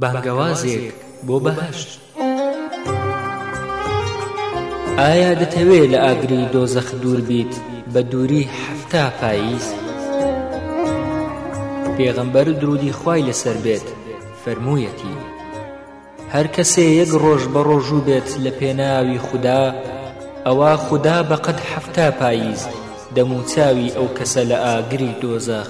بانگەوازێک بۆ بەهەشت ئایا دەتەوێ لە ئاگری دۆزەخ دوور بیت بە دووری حەفتا پاییز پێغەمبەر درودی خوای لەسەر بێت فەرموویەتی هەر کەسێ یەک ڕۆژ بە ڕۆژوو بێت لە پێناوی خوددا ئەوە خوددا بەقەد حەفتا پاییز دەموچاوی ئەو کەسە لە ئاگری دۆزەخ